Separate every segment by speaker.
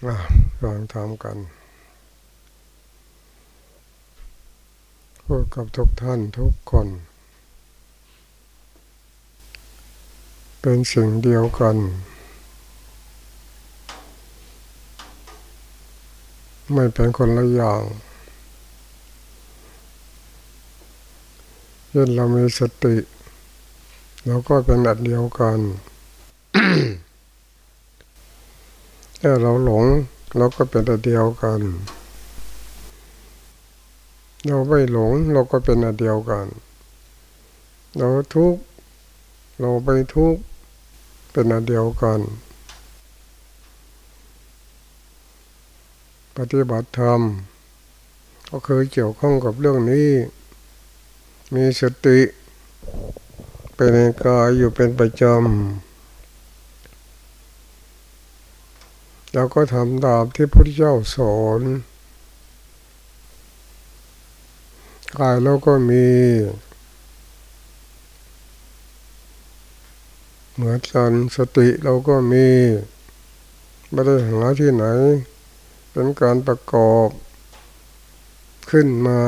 Speaker 1: ฟังทำกันพูดกับทุกท่านทุกคน เป็นสิ่งเดียวกัน ไม่เป็นคนละอย่างเช่นเรามีสติ เราก็เป็นอันเดียวกัน ถ้าเราหลงเราก็เป็นอันเดียวกัน เราไม่หลงเราก็เป็นอันเดียวกัน เราทุกข์เราไปทุกข์เป็นอันเดียวกัน ปฏิบัติธรรม ก็เคยเกี่ยวข้องกับเรื่องนี้ มีสติ เป็นกายอยู่เป็นประจำ เราก็ทำตามที่พระพุทธเจ้าสอนกายเราก็มี เหมือนกันสติเราก็มีไม่ได้หาที่ไหน เป็นการประกอบขึ้นมา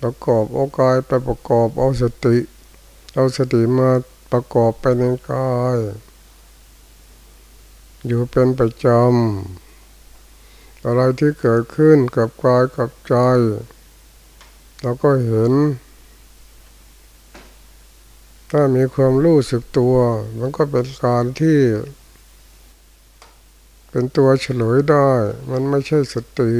Speaker 1: ประกอบเอากายไปประกอบเอาสติ เอาสติมาประกอบไปในกาย อยู่เป็นประจำอะไรที่เกิดขึ้นกับกายกับใจ เราก็เห็น ถ้ามีความรู้สึกตัว มันก็เป็นการที่ เป็นตัวเฉลยได้ มันไม่ใช่สติ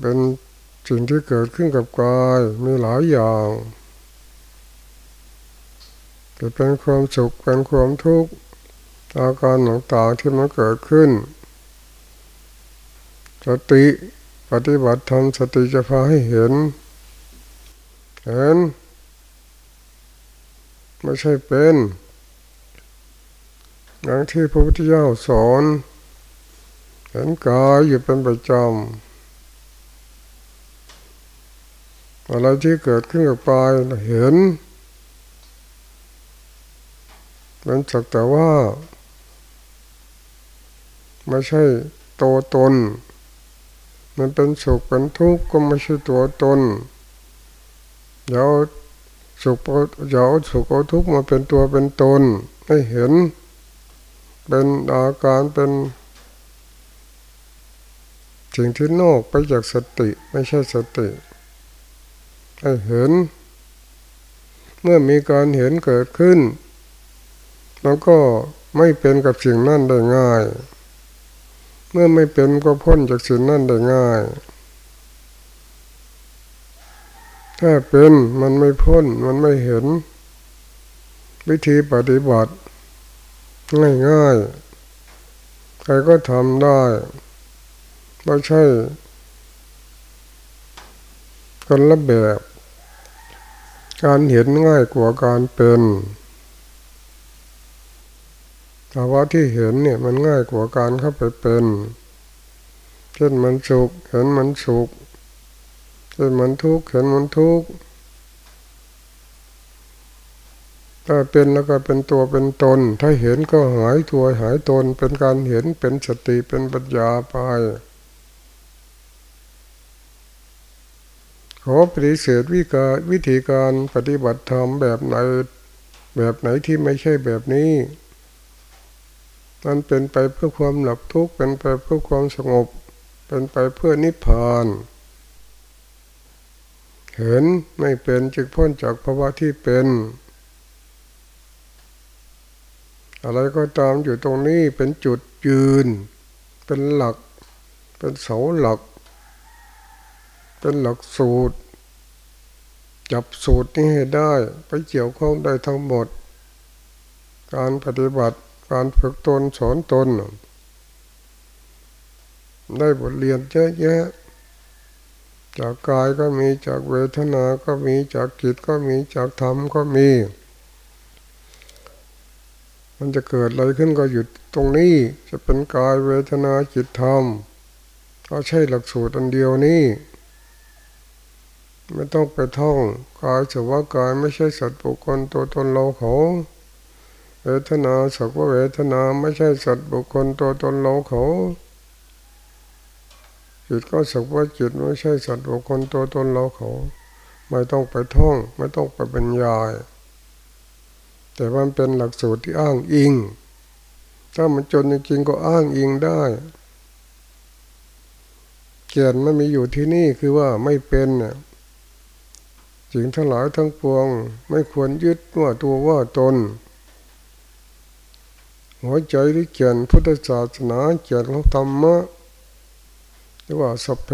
Speaker 1: เป็นสิ่งที่เกิดขึ้นกับกายมีหลายอย่าง จะเป็นความสุขเป็นความทุกข์อาการต่างๆที่มันเกิดขึ้น สติปฏิบัติธรรมสติจะพาให้เห็น เห็น ไม่ใช่เป็นอย่างที่พระพุทธเจ้าสอนเห็นกายอยู่เป็นประจำอะไรที่เกิดขึ้นกับกายเห็น มันสักแต่ว่า ไม่ใช่ตัวตน มันเป็นสุขเป็นทุกข์ก็ไม่ใช่ตัวตนเดี๋ยวสุขเดี๋ยวสุขเอาทุกข์มาเป็นตัวเป็นตน ให้เห็น เป็นอาการเป็นสิ่งที่นอกไปจากสติไม่ใช่สติ ให้เห็น เมื่อมีการเห็นเกิดขึ้นมัน ก็ไม่เป็นกับสิ่งนั้นได้ง่าย เมื่อไม่เป็นก็พ้นจากสิ่งนั้นได้ง่าย ถ้าเป็นมันไม่พ้นมันไม่เห็น วิธีปฏิบัติง่ายๆ ใครก็ทำได้ไม่ใช่คนละแบบ การเห็นง่ายกว่าการเป็น ภาวะที่เห็นเนี่ยมันง่ายกว่าการเข้าไปเป็น เช่นมันสุขเห็นมันสุขเช่นมันทุกข์เห็นมันทุกข์ถ้าเป็นแล้วก็เป็นตัวเป็นตน ถ้าเห็นก็หายตัวหายตน เป็นการเห็นเป็นสติเป็นปัญญาไปขอปฏิเสธวิกาวิธีการปฏิบัติธรรมแบบไหน แบบไหนที่ไม่ใช่แบบนี้ มันเป็นไปเพื่อความหลับทุกข์เป็นไปเพื่อความสงบ เป็นไปเพื่อนิพพานเห็นไม่เป็นจึงพ้นจากภาวะที่เป็น อะไรก็ตามอยู่ตรงนี้เป็นจุดยืน เป็นหลัก เป็นเสาหลัก เป็นหลักสูตร จับสูตรนี้ให้ได้ ไปเกี่ยวข้องได้ทั้งหมด การปฏิบัติ การฝึกตนสอนตน ได้บทเรียนเยอะแยะ จากกายก็มีจากเวทนาก็มีจากจิตก็มีจากธรรมก็มี มันจะเกิดอะไรขึ้นก็หยุดตรงนี้จะเป็นกายเวทนาจิตธรรมก็ใช่หลักสูตรอันเดียวนี้ไม่ต้องไปท่องกายสว่ากายไม่ใช่สัตว์ปุคคลตัวตนเราเขา เวทนาสักว่าเวทนาไม่ใช่สัตว์บุคคลตัวตนเราเขาจิตก็สักว่าจิตไม่ใช่สัตว์บุคคลตัวตนเราเขา ไม่ต้องไปท่อง ไม่ต้องไปบรรยาย แต่มันเป็นหลักสูตรที่อ้างอิง ถ้ามันจนจริงก็อ้างอิงได้ เกียรติมันมีอยู่ที่นี่คือว่าไม่เป็นเนี่ยสิ่งทั้งหลายทั้งปวง ไม่ควรยึดว่าตัวว่าตน หัวใจที่เกียรติพุทธศาสนาเกียรติของธรรมะเรียกว่าสัพเพ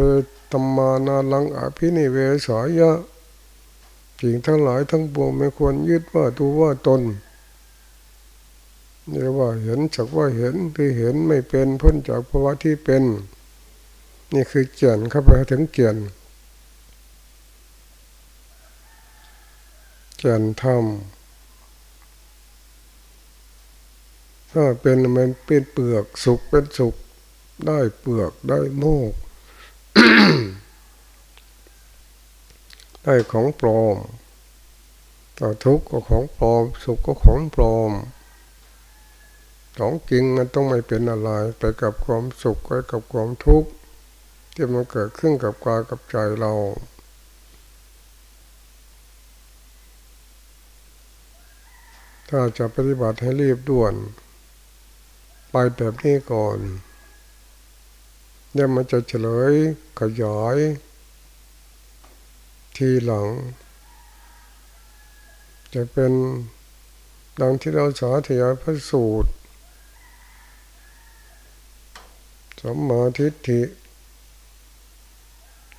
Speaker 1: ธรรมานาลังอภินิเวสายะสิ่งทั้งหลายทั้งปวงไม่ควรยึดว่าตัวว่าตนเรียกว่าเห็นจากว่าเห็นคือเห็นไม่เป็นพ้นจากภาวะที่เป็น นี่คือเกียรติเข้าไปถึงเกียรติเกียรติธรรม ถ้าเป็นมันเป็นเปลือกสุกเป็นสุกได้เปลือกได้โมก ได้ของปลอมต่อทุกข์ก็ของปลอม สุขก็ของปลอม ของจริงมันต้องไม่เป็นอะไรไปกับความสุขไปกับความทุกข์ที่มันเกิดขึ้นกับกายกับใจเราถ้าจะปฏิบัติให้รีบด่วน ไปแบบนี้ก่อนเนี่ยมันจะเฉลยขยาย ทีหลัง จะเป็นดังที่เราสาธยายพระสูตรสัมมาทิฏฐิ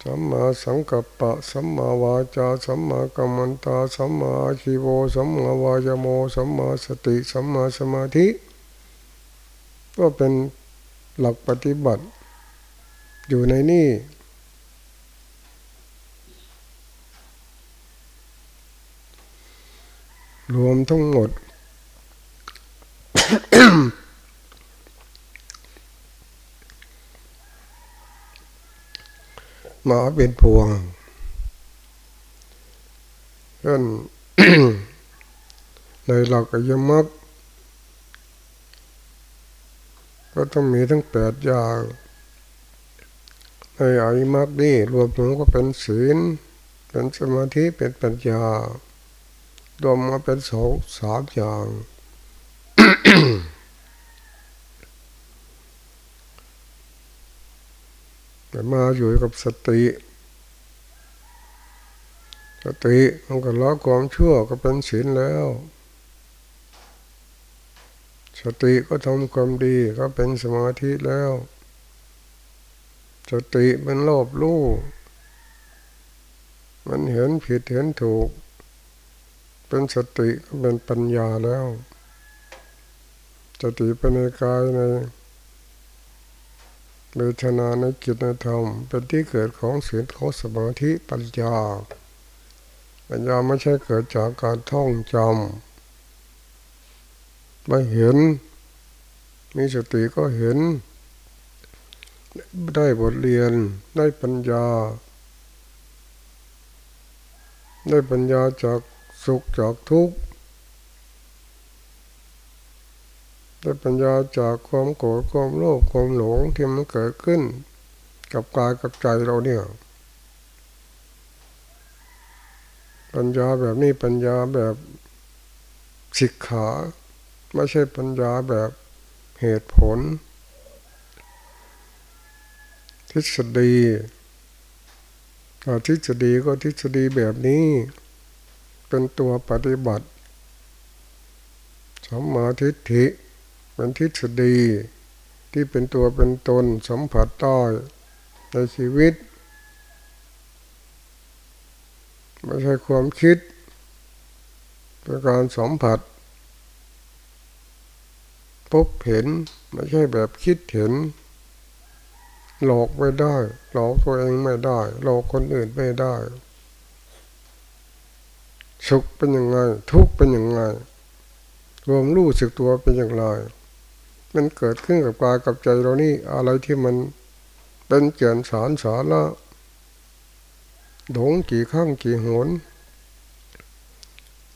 Speaker 1: สัมมาสังกัปปะสัมมาวาจาสัมมากัมมันตาสัมมาชีโวสัมมาวายโมสัมมาสติสัมมาสมาธิ ก็เป็นหลักปฏิบัติ อยู่ในนี่รวมทั้งหมด มาเป็นพวงเช่นในหลักอยมัก ก็ต้องมีทั้งแปดอย่างในอริมักนี่รวมถึงก็เป็นศีล เป็นสมาธิเป็นปัญญารวมมาเป็นสองสามอย่างแต่มาอยู่กับสติสติมันก็ละความชั่วก็เป็นศีลแล้ว สติก็ทำความดีก็เป็นสมาธิแล้ว สติมันรอบรู้มันเห็นผิดเห็นถูก เป็นสติก็เป็นปัญญาแล้ว สติเป็นในกายในเวทนาในจิตในธรรม เป็นที่เกิดของศีลของสมาธิปัญญา ปัญญาไม่ใช่เกิดจากการท่องจำ ไม่เห็น มีสติก็เห็น ได้บทเรียน ได้ปัญญา ได้ปัญญาจากสุขจากทุกข์ได้ปัญญาจากความโกรธความโลภความหลงที่มันเกิดขึ้น กับกายกับใจเราเนี่ย ปัญญาแบบนี้ปัญญาแบบศิกขา ไม่ใช่ปัญญาแบบเหตุผล ทฤษฎีทฤษฎีก็ทฤษฎีแบบนี้ เป็นตัวปฏิบัติสัมมาทิฏฐิเป็นทฤษฎีที่เป็นตัวเป็นตนสัมผัสได้ในชีวิต ไม่ใช่ความคิดเป็นการสัมผัส พบเห็น ไม่ใช่แบบคิดเห็น หลอกไม่ได้ หลอกตัวเองไม่ได้ หลอกคนอื่นไม่ได้ สุขเป็นยังไง ทุกข์เป็นยังไง รวมรู้สึกตัวเป็นอย่างไร มันเกิดขึ้นกับกายกับใจเรานี่อะไรที่มันเป็นเกียนสารสาระหลงกี่ข้างกี่หน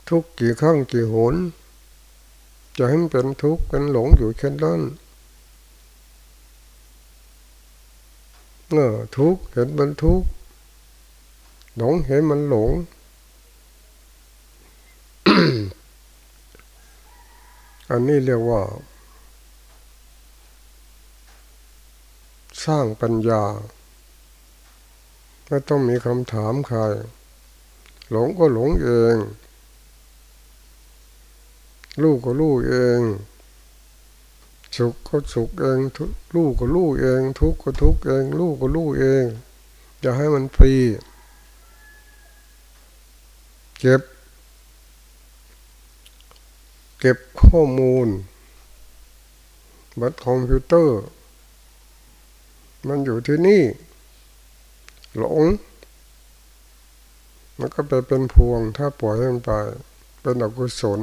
Speaker 1: ทุกกี่ข้างกี่หน จะให้มันเป็นทุกข์เป็นหลงอยู่เช่นนั้นเออทุกข์เห็นมันทุกข์หลงเห็นมันหลงอันนี้เรียกว่า สร้างปัญญาไม่ต้องมีคำถามใคร หลงก็หลงเอง ลูกก็ลูกเอง สุขก็สุขเองลูกก็ลูกเอง ทุกข์ก็ทุกข์เอง ลูกก็ลูกเอง อย่าให้มันฟรีเก็บ เก็บข้อมูล บัตรคอมพิวเตอร์ มันอยู่ที่นี่ หลง มันก็ไปเป็นพวงถ้าปล่อยให้มันไป เป็นอกุศล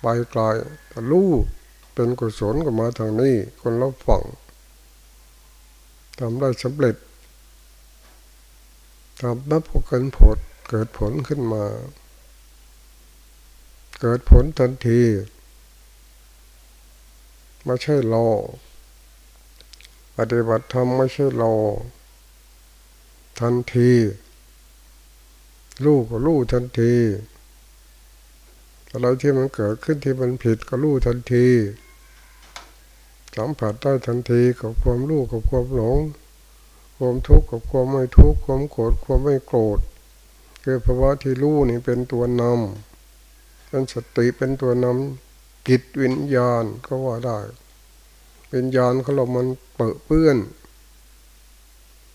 Speaker 1: ไปไกลแต่เป็นกุศลก็มาทางนี้ คนเรับฟังทำได้สำเร็จทำนับเกินผลเกิดผลขึ้นมา เกิดผลทันทีไม่ใช่รอปฏิบัติธรรมไม่ใช่รอทันทีรู้ก็รู้ทันที อะไรที่มันเกิดขึ้นที่มันผิดก็รู้ทันทีสัมผัสได้ทันทีกับความรู้กับความหลง ความทุกข์กับความไม่ทุกข์ความโกรธความไม่โกรธคือภาวะที่รู้นี่เป็นตัวนำเป็นสติเป็นตัวนำกิจวิญญาณก็ว่าได้วิญญาณเขาเรามันเปิดเปื้อน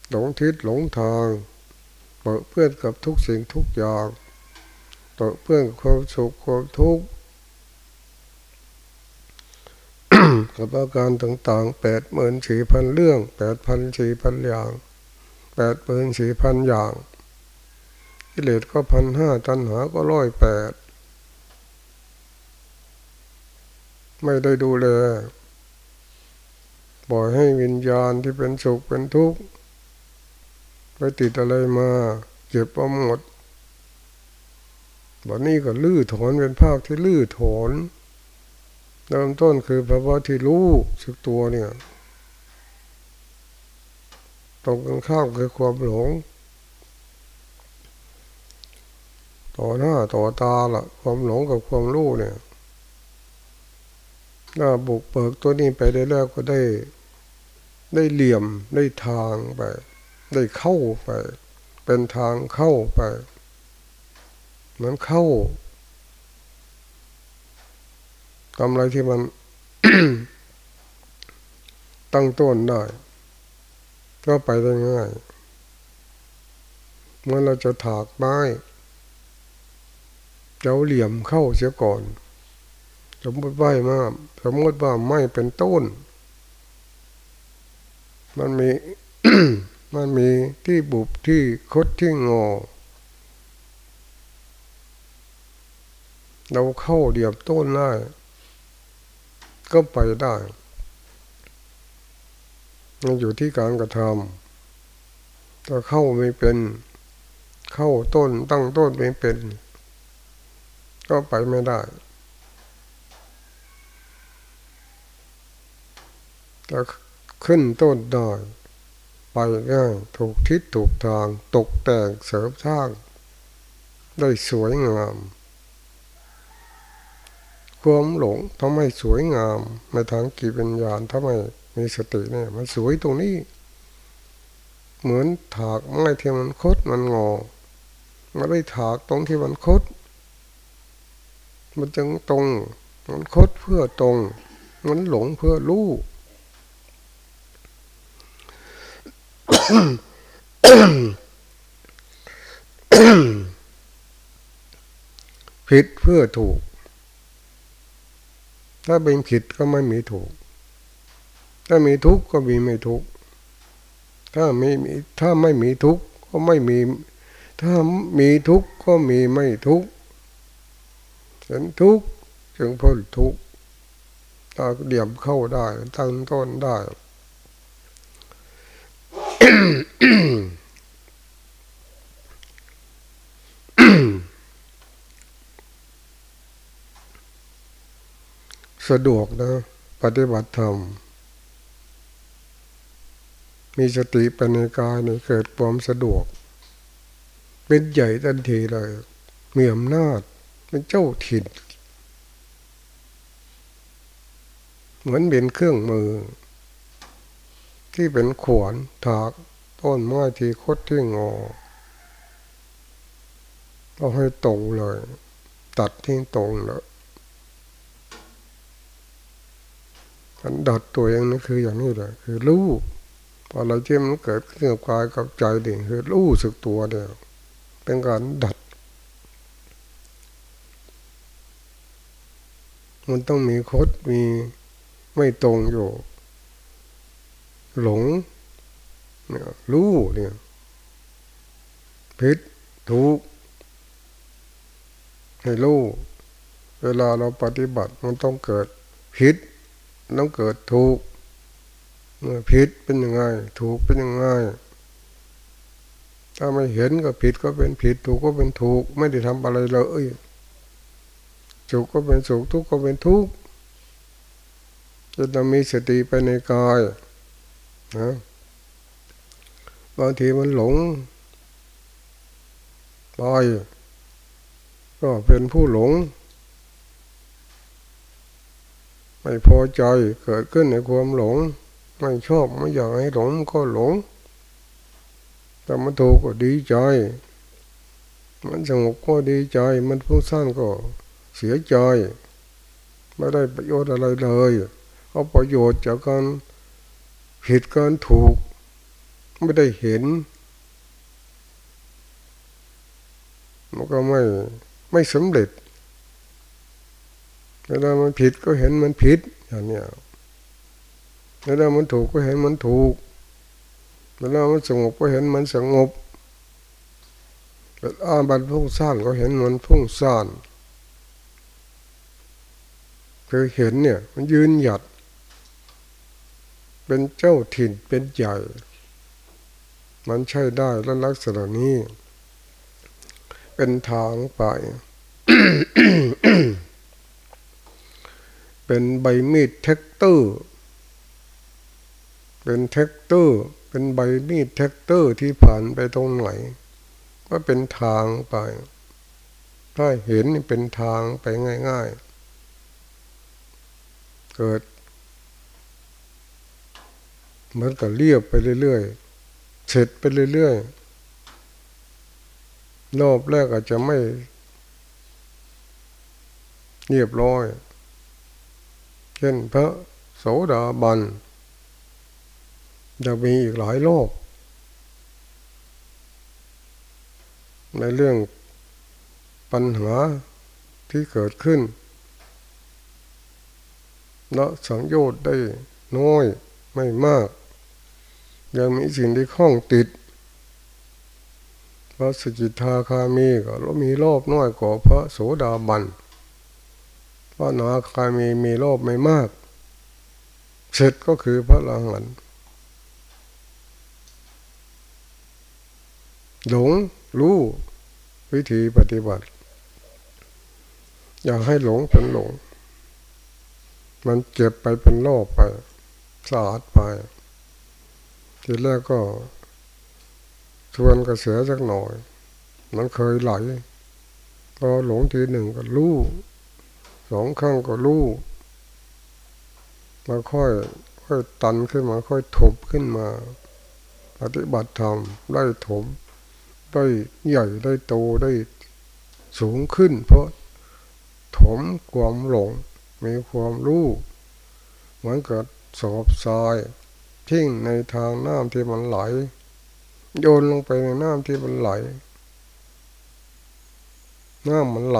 Speaker 1: หลงทิศหลงทาง เปิดเปื้อนกับทุกสิ่งทุกอย่าง ต่อเพื่อนความสุขความทุกข์กับอาการต่างๆแปดหมื่นสี่พันเรื่องแปดพันสี่พันอย่างแปดหมื่นสี่พันอย่างกิเลสก็พันห้าตัณหาก็ร้อยแปดไม่ได้ดูแลปล่อยให้วิญญาณที่เป็นสุขเป็นทุกข์ไปติดอะไรมาเก็บเอาหมด วันนี้ก็ลื้อถอนเป็นภาคที่ลื้อถอนเริ่มต้นคือภาวะที่รู้สึกตัวเนี่ย ตรงกันข้ามคือความหลง ต่อหน้าต่อตาละความหลงกับความรู้เนี่ยถ้าบุกเปิกตัวนี้ไปได้แล้วก็ได้ ได้เหลี่ยมได้ทางไป ได้เข้าไป เป็นทางเข้าไป มันเข้าทำอะไรที่มันตั้งต้นได้ ก็ไปได้ง่าย เมื่อเราจะถากไม้เจ้าเหลี่ยมเข้าเสียก่อน สมมติว่ามาสมมติว่าไม่เป็นต้น มันมีมันมีที่บุบที่คดที่งอ เราเข้าเดียบต้นได้ก็ไปได้มันอยู่ที่การกระทำถ้าเข้าไม่เป็น เข้าต้นตั้งต้นไม่เป็น ก็ไปไม่ได้ถ้าขึ้นต้นได้ไปง่ายถูกทิศถูกทาง ตกแต่งเสริมสร้าง ได้สวยงาม ความหลงทำให้สวยงามในทางกิปัญญาณทำให้มีสติเนี่ย มันสวยตรงนี้ เหมือนถากไม้ที่มันคดมันงอมาได้ถากตรงที่มันคด มันจึงตรง มันคดเพื่อตรง มันหลงเพื่อรู้ผิดเพื่อถูก ถ้าเป็นผิดก็ไม่มีถูก ถ้ามีทุกข์ก็มีไม่ทุกข์ ถ้าไม่มีถ้าไม่มีทุกข์ก็ไม่มี ถ้ามีทุกข์ก็มีไม่ทุกข์เห็นทุกข์จึงพ้นทุกข์ตาเดี่ยมเข้าได้ตั้งต้นได้ สะดวกนะ ปฏิบัติธรรม มีสติปัญญากายเนี่ยเกิดความสะดวก เป็นใหญ่ทันทีเลยมีอำนาจเป็นเจ้าถิ่น เหมือนเป็นเครื่องมือ ที่เป็นขวานถากต้นไม้ที่คดที่งอเอาให้ตรงเลย ตัดที่ตรงเลย การดัดตัวเองนี่คืออย่างนี้แหละคือรู้อะไรที่มันเกิดขึ้นกับกายกับใจดิ่งคือรู้สึกตัวเดียวเป็นการดัด มันต้องมีคดมีไม่ตรงอยู่ หลงเนี่ยรู้เนี่ยผิดถูกให้รู้เวลาเราปฏิบัติมันต้องเกิดผิด ต้องเกิดถูกเมื่อผิดเป็นยังไง ถูกเป็นยังไง ถ้าไม่เห็นก็ผิดก็เป็นผิด ถูกก็เป็นถูก ไม่ได้ทำอะไรเลยสุขก็เป็นสุขทุกข์ก็เป็นทุกข์จะต้องมีสติไปในกายนะบางทีมันหลงไปก็เป็นผู้หลง ไม่พอใจเกิดขึ้นในความหลง ไม่ชอบไม่อยากให้หลงก็หลงแต่มันถูกก็ดีใจ มันสงบก็ดีใจ มันฟุ้งซ่านก็เสียใจ ไม่ได้ประโยชน์อะไรเลยเอาประโยชน์จากการผิดการถูก ไม่ได้เห็น มันก็ไม่ไม่สำเร็จ เวลามันผิดก็เห็นมันผิดอย่างนี้เวลามันถูกก็เห็นมันถูกเวลามันสงบก็เห็นมันสงบเวลามันฟุ้งซ่านก็เห็นมันฟุ้งซ่านคือเห็นเนี่ย มันยืนหยัด เป็นเจ้าถิ่นเป็นใหญ่ มันใช้ได้แล้วลักษณะนี้ เป็นทางไป เป็นใบมีดแทรกเตอร์ เป็นแทรกเตอร์ เป็นใบมีดแทรกเตอร์ที่ผ่านไปตรงไหน ก็เป็นทางไป ถ้าเห็นเป็นทางไปง่าย ๆ เกิดเหมือนกับเรียบไปเรื่อยๆ เสร็จไปเรื่อยๆ รอบแรกอาจจะไม่เรียบร้อย ช่นพระโสดาบันจะมีอีกหลายรอบในเรื่องปัญหาที่เกิดขึ้นละสังโยชน์ได้น้อยไม่มาก ยังมีสิ่งที่ข้องติดพระสกิทาคามีก็มีโลภน้อยกว่าพระโสดาบัน ระนาคามีมีโลภไม่มากเสร็จก็คือพระลังหันหลงรู้วิธีปฏิบัติ อย่าให้หลงเป็นหลง มันเจ็บไปเป็นโลภไปสะอาดไป ทีแรกก็ชวนกระเสือสักหน่อย มันเคยไหลพอหลงทีหนึ่งก็รู้ องครั้งก็รู้มาค่อยค่อยตันขึ้นมาค่อยถบขึ้นมา ปฏิบัติธรรมได้ถมได้ใหญ่ได้โตได้สูงขึ้น เพราะถมความหลงมีความรู้เหมือนกับสอบทรายทิ้งในทางน้ำที่มันไหล โยนลงไปในน้ำที่มันไหล น้ำมันไหล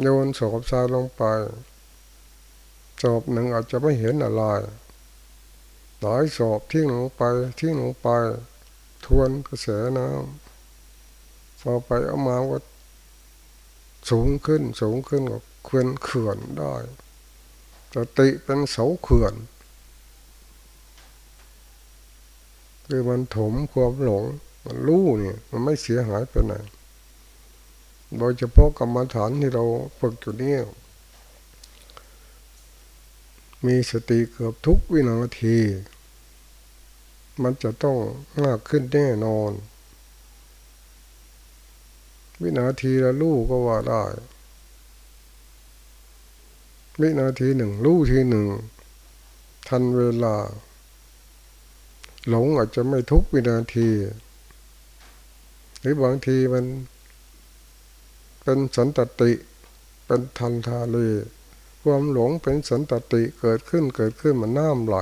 Speaker 1: โยนสอบทรายลงไปสอบหนึ่งอาจจะไม่เห็นอะไรหลายสอบทิ้งลงไปทิ้งลงไป ทวนกระแสน้ำพอไปเอามาก็สูงขึ้นสูงขึ้นก็เคลื่อนเขื่อนได้สติเป็นเสาเขื่อน คือมันถมความหลง มันรู้เนี่ย มันไม่เสียหายไปไหน โดยเฉพาะกรรมฐานที่เราฝึกอยู่นี่มีสติเกือบทุกวินาที มันจะต้องมากขึ้นแน่นอน วินาทีละลูกก็ว่าได้ วินาทีหนึ่งลูกทีหนึ่ง ทันเวลา หลงอาจจะไม่ทุกวินาที หรือบางทีมัน เป็นสันตติ เป็นทันทาเลความหลงเป็นสันตติเกิดขึ้นเกิดขึ้นมันน้ำไหล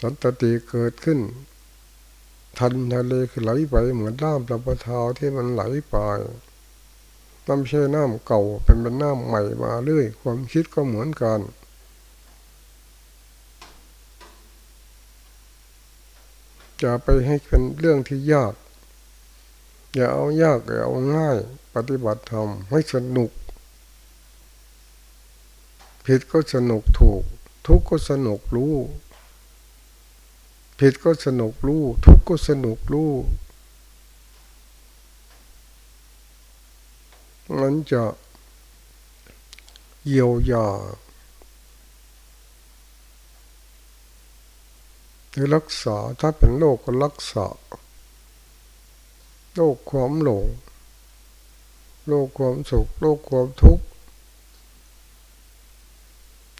Speaker 1: สันตติเกิดขึ้น ทันทะเลคือไหลไปเหมือนน้ำลำปะทาวที่มันไหลไปน้ำเช่น้ำเก่าเป็นเป็นน้ำใหม่มาเรื่อย ความคิดก็เหมือนกันจะไปให้เป็นเรื่องที่ยาก อย่าเอายากอย่าเอาง่าย ปฏิบัติธรรมให้สนุก ผิดก็สนุกถูก ทุกก็สนุกรู้ ผิดก็สนุกรู้ ทุกก็สนุกรู้ มันจะเยียวยาหรือรักษาถ้าเป็นโรคก็รักษา โรคความหลง โลกความสุข โลกความทุกข์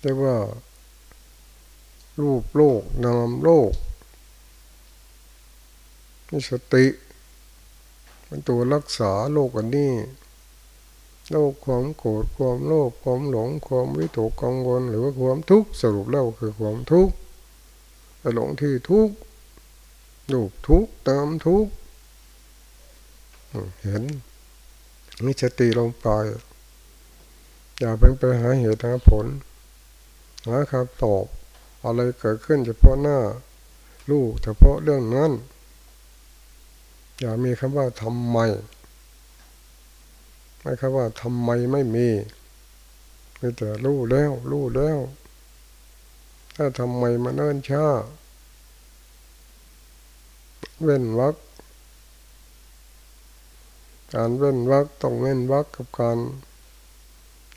Speaker 1: เรียกว่า รูปโลกนามโลกมีสติเป็นตัวรักษาโลกอันนี้ โลกความโกรธความโลภความหลง ความวิตกกังวลหรือว่าความทุกข์สรุปแล้วคือความทุกข์หลงที่ทุกข์รูปทุกข์ตามทุกข์ เห็นมีสติลงไปอย่าเป็นไปหาเหตุหาผลหาคำตอบอะไรเกิดขึ้นเฉพาะหน้าลูกเฉพาะเรื่องนั้น อย่ามีคำว่าทำไม ไม่คำว่าทำไมไม่มีมีแต่รู้แล้วรู้แล้ว ถ้าทำไมมันเนิ่นช้า เว้นวัก การเว้นวักต้องเว้นวักกับการ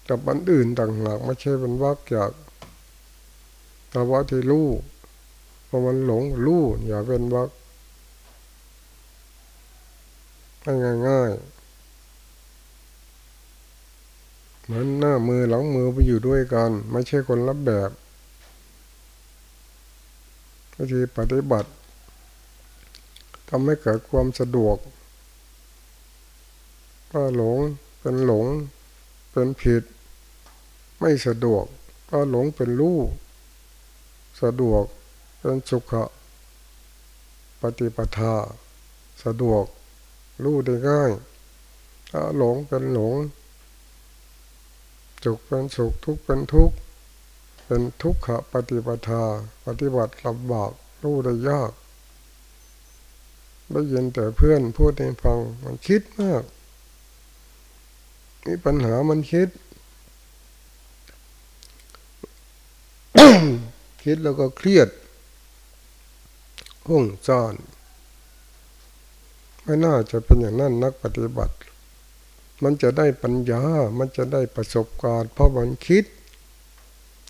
Speaker 1: กับอันอื่นต่างหากไม่ใช่เป็นวักจากแต่ว่าที่รู้พอมันหลงรู้อย่าเป็นวักให้ง่ายเหมือนหน้ามือหลังมือไปอยู่ด้วยกัน ไม่ใช่คนรับแบบวิธีปฏิบัติทำให้เกิดความสะดวก ก็หลงเป็นหลง เป็นผิด ไม่สะดวกก็หลงเป็นรู้สะดวกเป็นสุขะปฏิปทา สะดวกรู้ได้ง่ายถ้าหลงเป็นหลงสุขเป็นสุขทุกข์เป็นทุกข์เป็นทุกขะปฏิปทา ปฏิบัติลำบากรู้ได้ยากได้ยินแต่เพื่อนพูดให้ฟังมันคิดมาก มีปัญหามันคิด คิดแล้วก็เครียดหุ่งซ่อนไม่น่าจะเป็นอย่างนั้นนักปฏิบัติ มันจะได้ปัญญา มันจะได้ประสบการณ์ เพราะมันคิด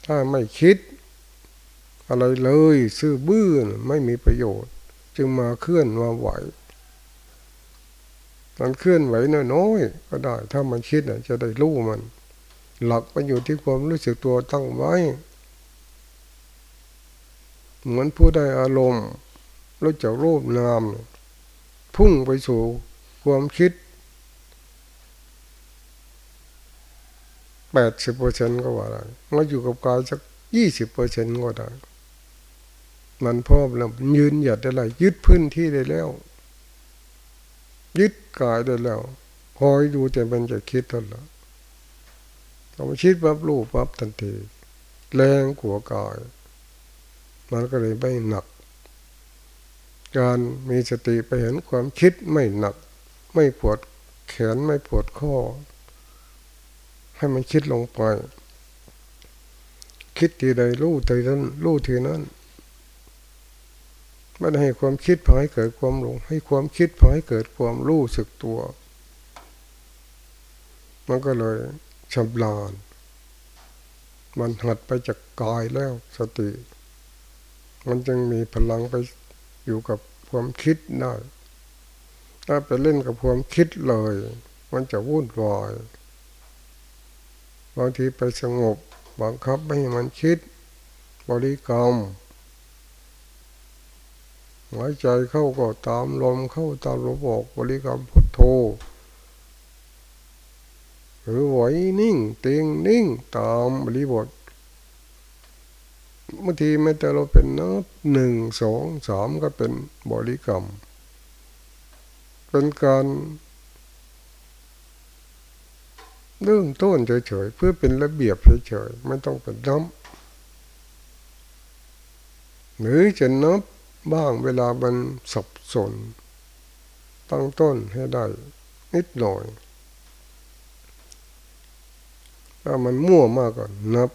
Speaker 1: ถ้าไม่คิด อะไรเลย ซื่อบื้อไม่มีประโยชน์ จึงมาเคลื่อนมาไหว มันเคลื่อนไหวน้อยๆก็ได้ ถ้ามันคิดจะได้รู้มัน หลักไปอยู่ที่ความรู้สึกตัวตั้งไว้ เหมือนผู้ได้อารมณ์รู้จักรูปนาม พุ่งไปสู่ความคิดแปดสิบเปอร์เซ็นก็ว่าได้มาอยู่กับกายสักยี่สิบเปอร์เซ็นก็ได้ มันพร้อมแล้วยืนหยัดได้เลยยึดพื้นที่ได้แล้ว ยึดกายได้แล้วคอยดูแต่มันจะคิดตลอดเราคิดปั๊บรู้ปั๊บทันทีแรงกว่ากาย มันก็เลยไม่หนัก การมีสติไปเห็นความคิดไม่หนัก ไม่ปวดแขนไม่ปวดข้อ ให้มันคิดลงไป คิดทีใดรู้ทีนั้นรู้ทีนั้น ไม่ได้ให้ความคิดพาให้เกิดความหลง ให้ความคิดพาให้เกิดความรู้สึกตัว มันก็เลยชำนาญมันหัดไปจากกายแล้วสติ มันจึงมีพลังไปอยู่กับความคิดได้ถ้าไปเล่นกับความคิดเลย มันจะวุ่นวายบางทีไปสงบบังคับไม่ให้มันคิด บริกรรม หายใจเข้าก็ตามลมเข้าตามลมออกบริกรรมพุทโธหรือไหวนิ่งเตียงนิ่งตามบริบทบางทีแม้แต่เราเป็นนับหนึ่งสองสามก็เป็นบริกรรม เป็นการเรื่องต้นเฉยๆ เพื่อเป็นระเบียบเฉยๆ ไม่ต้องเป็นน้ำหรือจะนับ บ้างเวลามันสับสน ตั้งต้นให้ได้ นิดหน่อย ถ้ามันมั่วมากก็นับ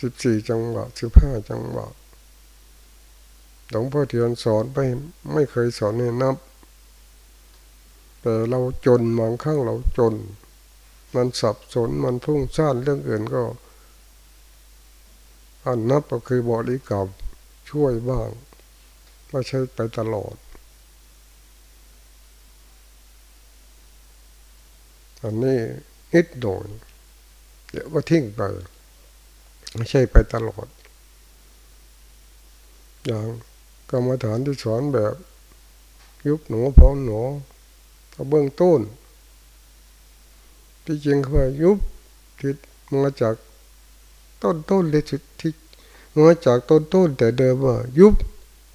Speaker 1: สิบสี่จังหวะสิบห้าจังหวะหลวงพ่อเทียนสอนไปไม่เคยสอนให้นับ แต่เราจนบางครั้งเราจน มันสับสนมันพุ่งซ่านเรื่องอื่นก็ อันนับก็คือบริกรรมช่วยบ้างไม่ใช่ไปตลอด อันนี้นิดหน่อยเดี๋ยวก็ทิ้งไป ไม่ใช่ไปตลอด อย่างกรรมฐานที่สอนแบบ ยุบหนูพร้อมหนูก็เบื้องต้น ที่จริงคือยุบที่มาจาก ต้นต้นเลยที่มาจากต้นต้นแต่เดิมว่ายุบ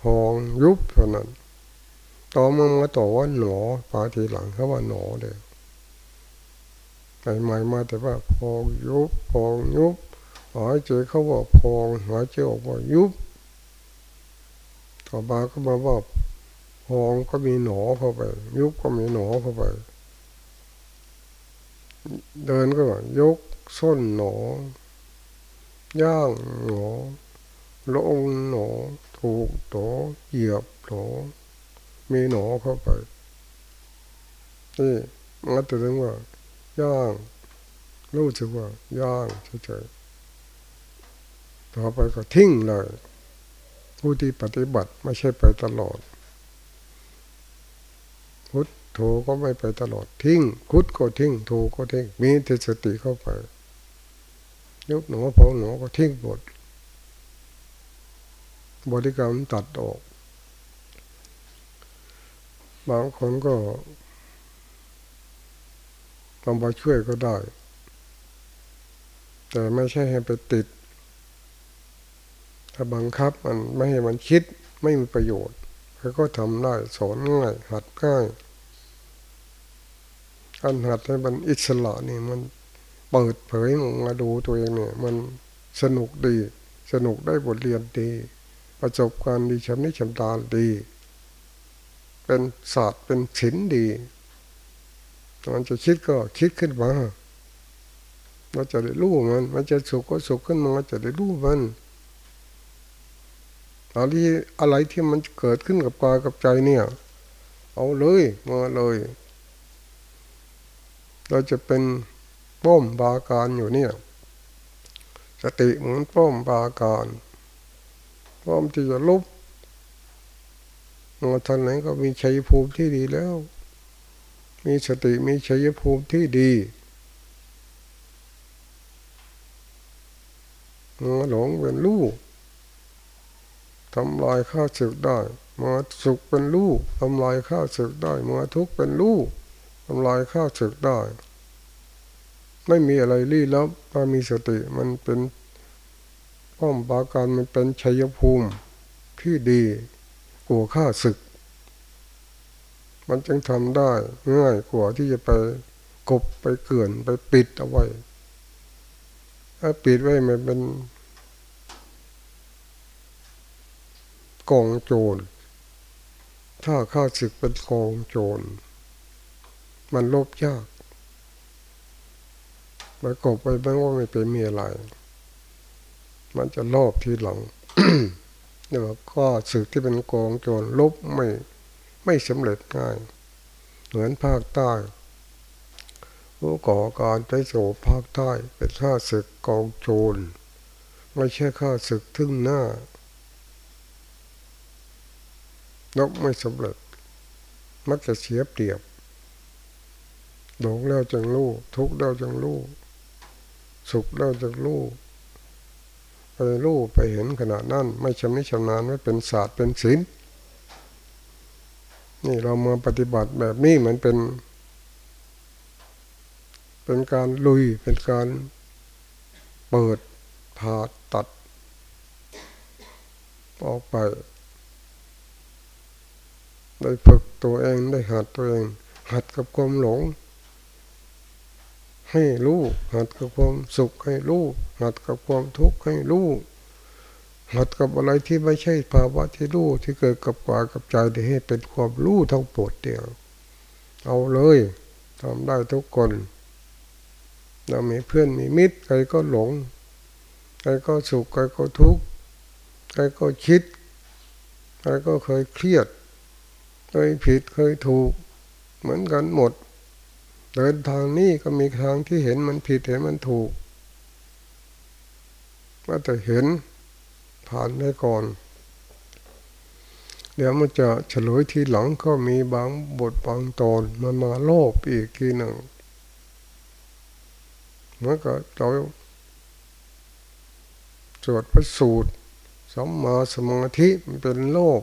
Speaker 1: พองยุบเท่านั้น ต่อมามาต่อว่าหนอปาทีหลังเขาว่าหนอเดียวใหม่ๆมาแต่ว่าพองยุบพองยุบหายใจเขาว่าพองหายใจออกว่ายุบต่อมาก็มาว่าพองก็มีหนอเข้าไป ยุบก็มีหนอเข้าไป เดินก็ยกส้นหนอ ย่างหนอลงหนอ ถูกโตเหยียบหนอมีหนอเข้าไปนี่มันจะเรียกว่า ย่างรู้สึกว่า ย่างเฉยๆต่อไปก็ทิ้งเลย ผู้ที่ปฏิบัติไม่ใช่ไปตลอด พุทโธก็ไม่ไปตลอดทิ้งคุดก็ทิ้งโธก็ทิ้งมีสติเข้าไป ยุบหนูพองหนูก็ทิ้งหมดบริกรรมตัดออก บางคนก็ลองไปช่วยก็ได้ แต่ไม่ใช่ให้ไปติด ถ้าบังคับมันไม่ให้มันคิดไม่มีประโยชน์เขาก็ทำได้สอนง่าย หัดง่ายการหัดให้มันอิสระนี่มัน เปิดเผยมาดูตัวเองเนี่ย มันสนุกดี สนุกได้บทเรียนดี ประสบการณ์ดีชำนิชำตาดี เป็นศาสตร์เป็นศิลป์ดีมันจะคิดก็คิดขึ้นมาเราจะได้รู้มัน มันจะสุขก็สุขขึ้นมาจะได้รู้มันอะไรอะไรที่มันเกิดขึ้นกับกายกับใจเนี่ย เอาเลยมาเลย เราจะเป็น ป้อมบาการอยู่เนี่ย สติเหมือนป้อมบาการป้อมที่จะลุบมาทันไหนก็มีชัยภูมิที่ดีแล้ว มีสติมีชัยภูมิที่ดีมาหลงเป็นลูกทำลายข้าศึกได้มาสุขเป็นลูกทำลายข้าศึกได้มาทุกข์เป็นลูกทำลายข้าศึกได้ ไม่มีอะไรลี้ลับถ้ามีสติมันเป็นป้อมปาการมันเป็นชัยภูมิที่ดีกว่าข้าศึก มันจึงทำได้ง่ายกว่าที่จะไปกบไปเกื่อนไปปิดเอาไว้ ถ้าปิดไว้มันเป็นกองโจร ถ้าข้าศึกเป็นกองโจร มันลบยาก ไปกบไปบ้างว่าไม่เป็นมีอะไร มันจะลอบทีหลังเนี่ยวก็สึกที่เป็นกองโจรลบไม่ไม่สำเร็จง่าย เหมือนภาคใต้ผู้ก่อการไปสู่ภาคใต้เป็นข้าศึกกองโจรไม่ใช่ข้าศึกทึ่งหน้านกไม่สำเร็จ มักจะเสียเปรียบหลงแล้วจังรู้ทุกข์แล้วจังรู้ สุขแล้วจังรู้ไปรู้ไปเห็นขณะนั้น ไม่ชำนิชำนาญไม่เป็นศาสตร์เป็นศิลป์นี่เรามาปฏิบัติแบบนี้เหมือนเป็น เป็นการลุยเป็นการเปิดผ่าตัด ออกไป ได้ฝึกตัวเองได้หัดตัวเอง หัดกับความหลง ให้รู้หัดกับความสุขให้รู้หัดกับความทุกข์ให้รู้หัดกับอะไรที่ไม่ใช่ภาวะที่รู้ที่เกิดกับกายกับใจได้ให้เป็นความรู้ทั้งปวดเดียว เอาเลยทำได้ทุกคน เรามีเพื่อนมีมิตรใครก็หลงใครก็สุขใครก็ทุกข์ใครก็คิดใครก็เคยเครียด เคยผิดเคยถูก เหมือนกันหมด เดินทางนี้ก็มีทางที่เห็นมันผิดเห็นมันถูกว่าจะเห็นผ่านได้ก่อน เดี๋ยวมันจะเฉลยทีหลังก็มีบางบทบางตอนมันมาโลภอีกทีหนึ่งเมื่อก็เราสวดพระสูตรสมมาสมาธิมันเป็นโลก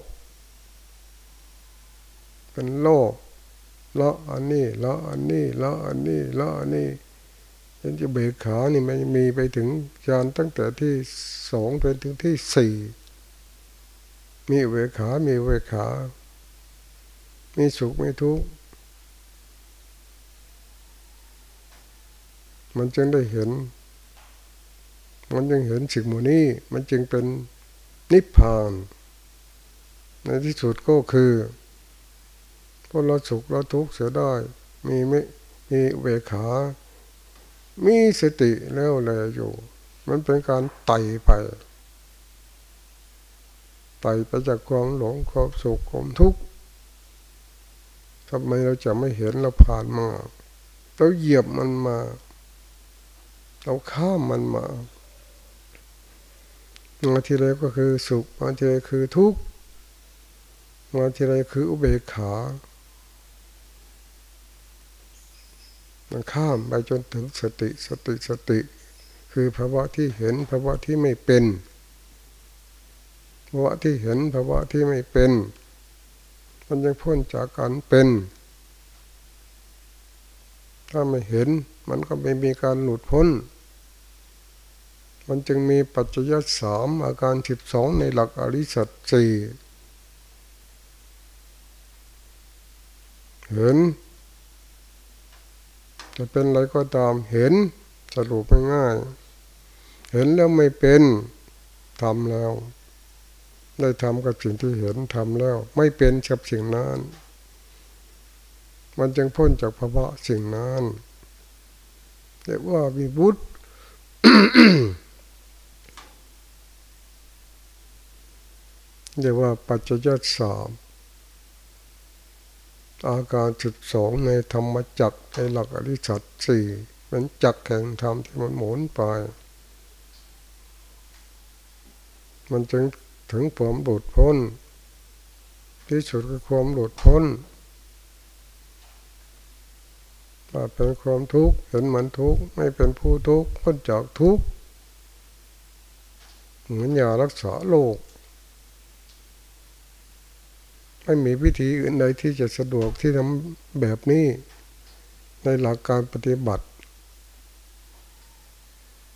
Speaker 1: เป็นโล ละอันนี้ละอันนี้ละอันนี้ละอันนี้ยันจะเบิกขานี่มันมีไปถึงฌานตั้งแต่ที่สองไปถึงที่สี่มีเวขา มีเวขา มีสุขมีทุกข์มันจึงได้เห็น มันจึงเห็นสิ่งหมนี้ มันจึงเป็นนิพพาน ในที่สุดก็คือ พอเราสุขเราทุกข์เสียได้ มีไม่มีเวขา มีสติแล้วแลอยู่ มันเป็นการไต่ไปไต่ไปจากความหลงความสุขความทุกข์ทำไมเราจะไม่เห็นเราผ่านมาเราเหยียบมันมา เราข้ามมันมามาทีไรก็คือสุขมาทีไรคือทุกข์มาทีไรคืออุเบกขา มันข้ามไปจนถึงสติสติสติ คือภาวะที่เห็นภาวะที่ไม่เป็นภาวะที่เห็นภาวะที่ไม่เป็น มันยังพ้นจากการเป็น ถ้าไม่เห็นมันก็ไม่มีการหลุดพ้น มันจึงมีปัจจัยสามอาการสิบสองในหลักอริสัตสี่เห็น จะเป็นอะไรก็ตามเห็นสรุปง่ายเห็นแล้วไม่เป็นทำแล้ว ได้ทำกับสิ่งที่เห็นทำแล้ว ไม่เป็นกับสิ่งนั้น มันจึงพ้นจากภาวะสิ่งนั้นเรียกว่ามีบุตรเรียกว่าปัจจยสาม อาการสิบสองในธรรมจักในหลักอริสัตสี่เป็นจักแห่งธรรมที่มันหมุนไป มันจึงถึงความหลุดพ้น ที่สุดคือความหลุดพ้นถ้าเป็นความทุกข์เห็นมันทุกข์ไม่เป็นผู้ทุกข์พ้นจากทุกข์เหมือนยารักษาโรค ไม่มีวิธีอื่นใดที่จะสะดวกที่ทำแบบนี้ในหลักการปฏิบัติ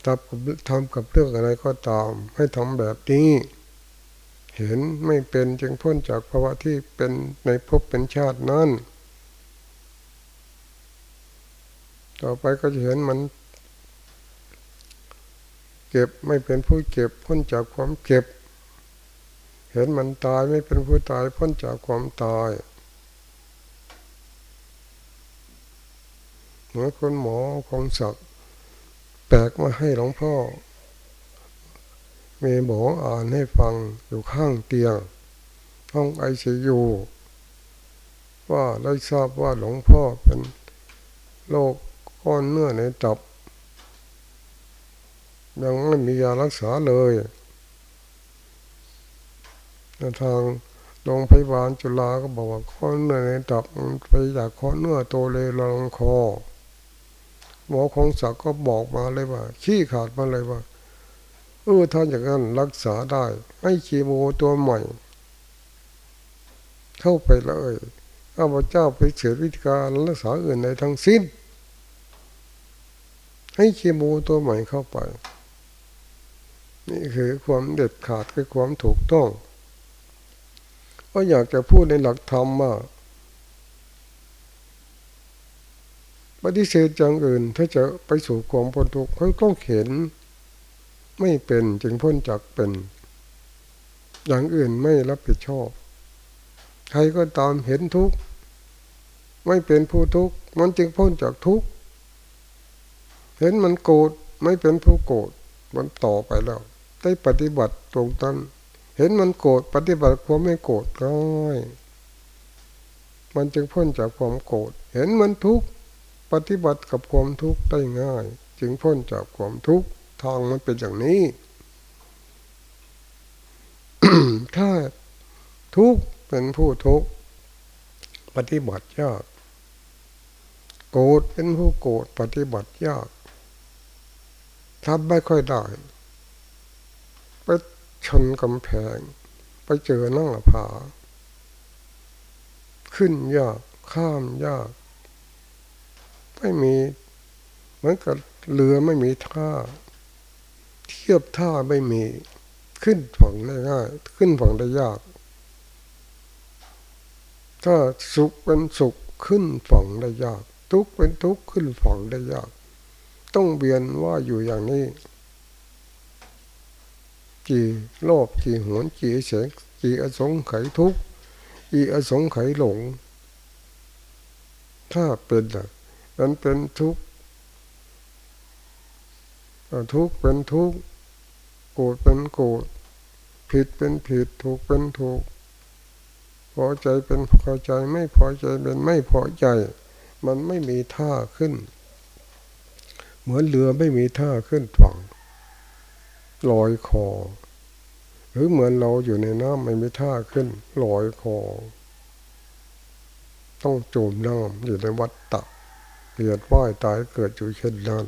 Speaker 1: ทำกับทำกับเรื่องอะไรก็ตามให้ทำแบบนี้ เห็นไม่เป็นจึงพ้นจากภาวะที่เป็นในภพเป็นชาตินั้นต่อไปก็จะเห็นมัน เก็บไม่เป็นผู้เก็บพ้นจากความเก็บ เห็นมันตายไม่เป็นผู้ตายพ้นจากความตายเหมือนคนหมอของศักแปลกมาให้หลวงพ่อ มีหมออ่านให้ฟังอยู่ข้างเตียง ห้องไอซียูว่าได้ทราบว่าหลวงพ่อเป็นโรคก้อนเนื้อในตับ ยังไม่มียารักษาเลย ทางโรงพยาบาลจุฬาก็บอกว่าข้อเนื้อในตับไปจากข้อเนื้อโตเลยลงคอหมอของศักก็บอกมาเลยว่า ขี้ขาดมาเลยว่าเออถ้าอย่างนั้นรักษาได้ ให้คีโมตัวใหม่ เข้าไปเลยข้าพเจ้าไปเสียวิธีการรักษาอื่นในทั้งสิ้น ให้คีโมตัวใหม่เข้าไป นี่คือความเด็ดขาดคือความถูกต้อง ก็อยากจะพูดในหลักธรรมว่าปฏิเสธจังอื่น ถ้าจะไปสู่ความพ้นทุกข์เขาต้องเห็น ไม่เป็นจึงพ้นจากเป็น อย่างอื่นไม่รับผิดชอบ ใครก็ตามเห็นทุกข์ไม่เป็นผู้ทุกข์มันจึงพ้นจากทุกข์เห็นมันโกรธไม่เป็นผู้โกรธมันต่อไปแล้ว ได้ปฏิบัติตรงนั้น เห็นมันโกรธปฏิบัติความไม่โกรธก้อยมันจึงพ้นจากความโกรธ เห็นมันทุกข์ปฏิบัติกับความทุกข์ได้ง่าย จึงพ้นจากความทุกข์ทางมันเป็นอย่างนี้ ถ้าทุกข์เป็นผู้ทุกข์ปฏิบัติยาก โกรธเป็นผู้โกรธปฏิบัติยากทำไม่ค่อยได้ไป ชนกำแพง ไปเจอหน้าผา ขึ้นยาก ข้ามยาก ไม่มีเหมือนกับเรือไม่มีท่า เทียบท่าไม่มี ขึ้นฝั่งได้ง่าย ขึ้นฝั่งได้ยาก ถ้าสุขเป็นสุขขึ้นฝั่งได้ยาก ทุกข์เป็นทุกข์ขึ้นฝั่งได้ยาก ต้องเบียนว่าอยู่อย่างนี้ กี่โลภกี่หวนกี่เสงกี่อสงไขยทุกอีอสงไขยหลง ถ้าเป็นอะมันเป็นทุกข์ทุกข์เป็นทุกข์โกรธเป็นโกรธผิดเป็นผิดถูกเป็นถูกพอใจเป็นพอใจไม่พอใจเป็นไม่พอใจ มันไม่มีท่าขึ้น เหมือนเรือไม่มีท่าขึ้นฝั่ง ลอยคอ หรือเหมือนเราอยู่ในน้ำไม่มีท่าขึ้นลอยคอ ต้องจมน้ำอยู่ในวัฏฏะเกิดว่ายตายเกิดอยู่เช่นนั้น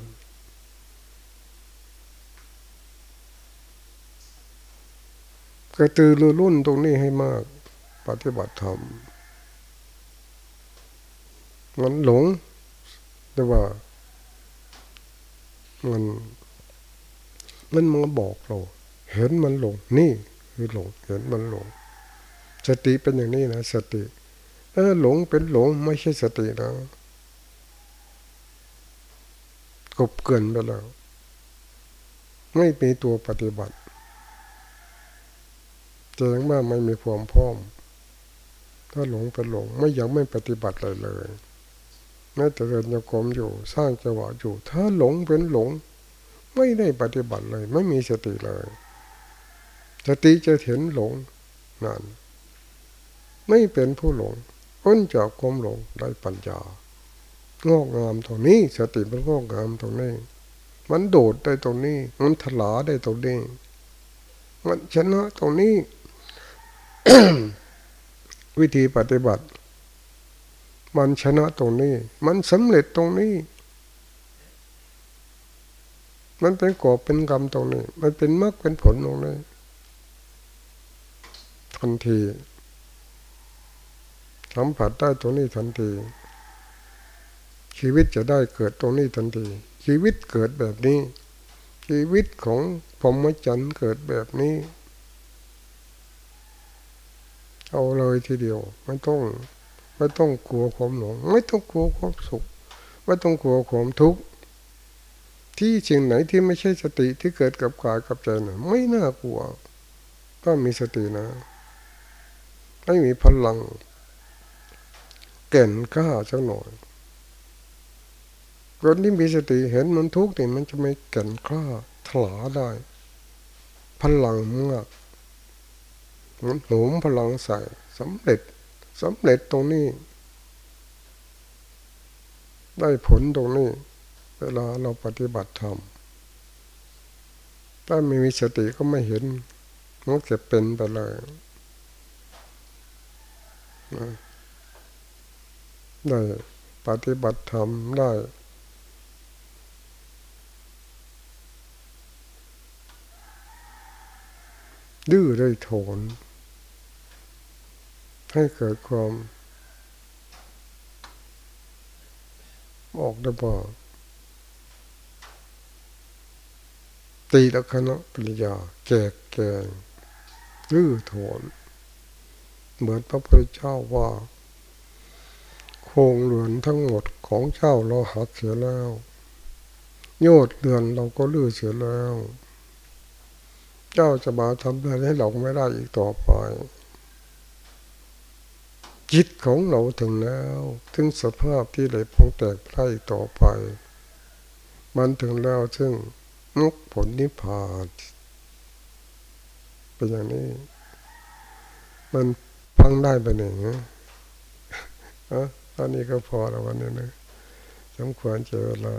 Speaker 1: กระตือรือรุ่นตรงนี้ให้มาก ปฏิบัติธรรมมันหลงแต่ว่า มัน มันมาบอกเรา เห็นมันหลง นี่คือหลง เห็นมันหลง สติเป็นอย่างนี้นะ สติเออหลงเป็นหลงไม่ใช่สตินะกบเกินไปแล้ว ไม่มีตัวปฏิบัติแสดงว่าไม่มีความพร้อม ถ้าหลงเป็นหลง ไม่ยังไม่ปฏิบัติเลยเลยแม้แต่เดินโยกมอยู่สร้างจังหวะอยู่ ถ้าหลงเป็นหลง ไม่ได้ปฏิบัติเลย ไม่มีสติเลย สติจะเห็นหลงนั่นไม่เป็นผู้หลงพ้นจากความหลงได้ปัญญางอกงามตรงนี้ สติมันงอกงามตรงนี้ มันโดดได้ตรงนี้ มันถลาได้ตรงนี้ มันชนะตรงนี้ วิธีปฏิบัติ มันชนะตรงนี้ มันสำเร็จตรงนี้ มันเป็นกอบเป็นกรรมตรงนี้ มันเป็นมรรคเป็นผลตรงนี้ทันทีสัมผัสได้ตรงนี้ทันที ชีวิตจะได้เกิดตรงนี้ทันที ชีวิตเกิดแบบนี้ ชีวิตของผมมจันเกิดแบบนี้ เอาเลยทีเดียว ไม่ต้อง ไม่ต้องกลัวความหลงไม่ต้องกลัวความสุข ไม่ต้องกลัวความทุกข์ ที่สิ่งไหนที่ไม่ใช่สติที่เกิดกับกายกับใจนะไม่น่ากลัว ก็มีสตินะไม่มีพลัง เก่นกล้าสักหน่อยคนที่มีสติเห็นมันทุกข์นี่มันจะไม่เก่นกล้าถลาได้ พลังมากมันหมพลังใส่สำเร็จสำเร็จตรงนี้ ได้ผลตรงนี้ เวลาเราปฏิบัติธรรมถ้าไม่มีสติก็ไม่เห็นมันจะเป็นไปเลยได้ปฏิบัติธรรมได้ดื้อได้ถน ให้เกิดความ ออกได้บ่ ตีละคณะปริยาแก่แก่รื้อถอนเหมือนพระพุทธเจ้าว่า โครงเรือนทั้งหมดของเจ้าเราหักเสียแล้ว โยดเรือนเราก็ลื้อเสียแล้ว เจ้าจะมาทำอะไรให้เราไม่ได้อีกต่อไป จิตของเราถึงแล้ว ถึงสภาพที่ไหลพงแตกไพร่ต่อไป มันถึงแล้วซึ่ง มุกผลนิพพานเป็นอย่างนี้ มันพังได้ไปหนึ่งนะอะตอนนี้ก็พอแล้ววันนี้นะสมควรเจอเวลา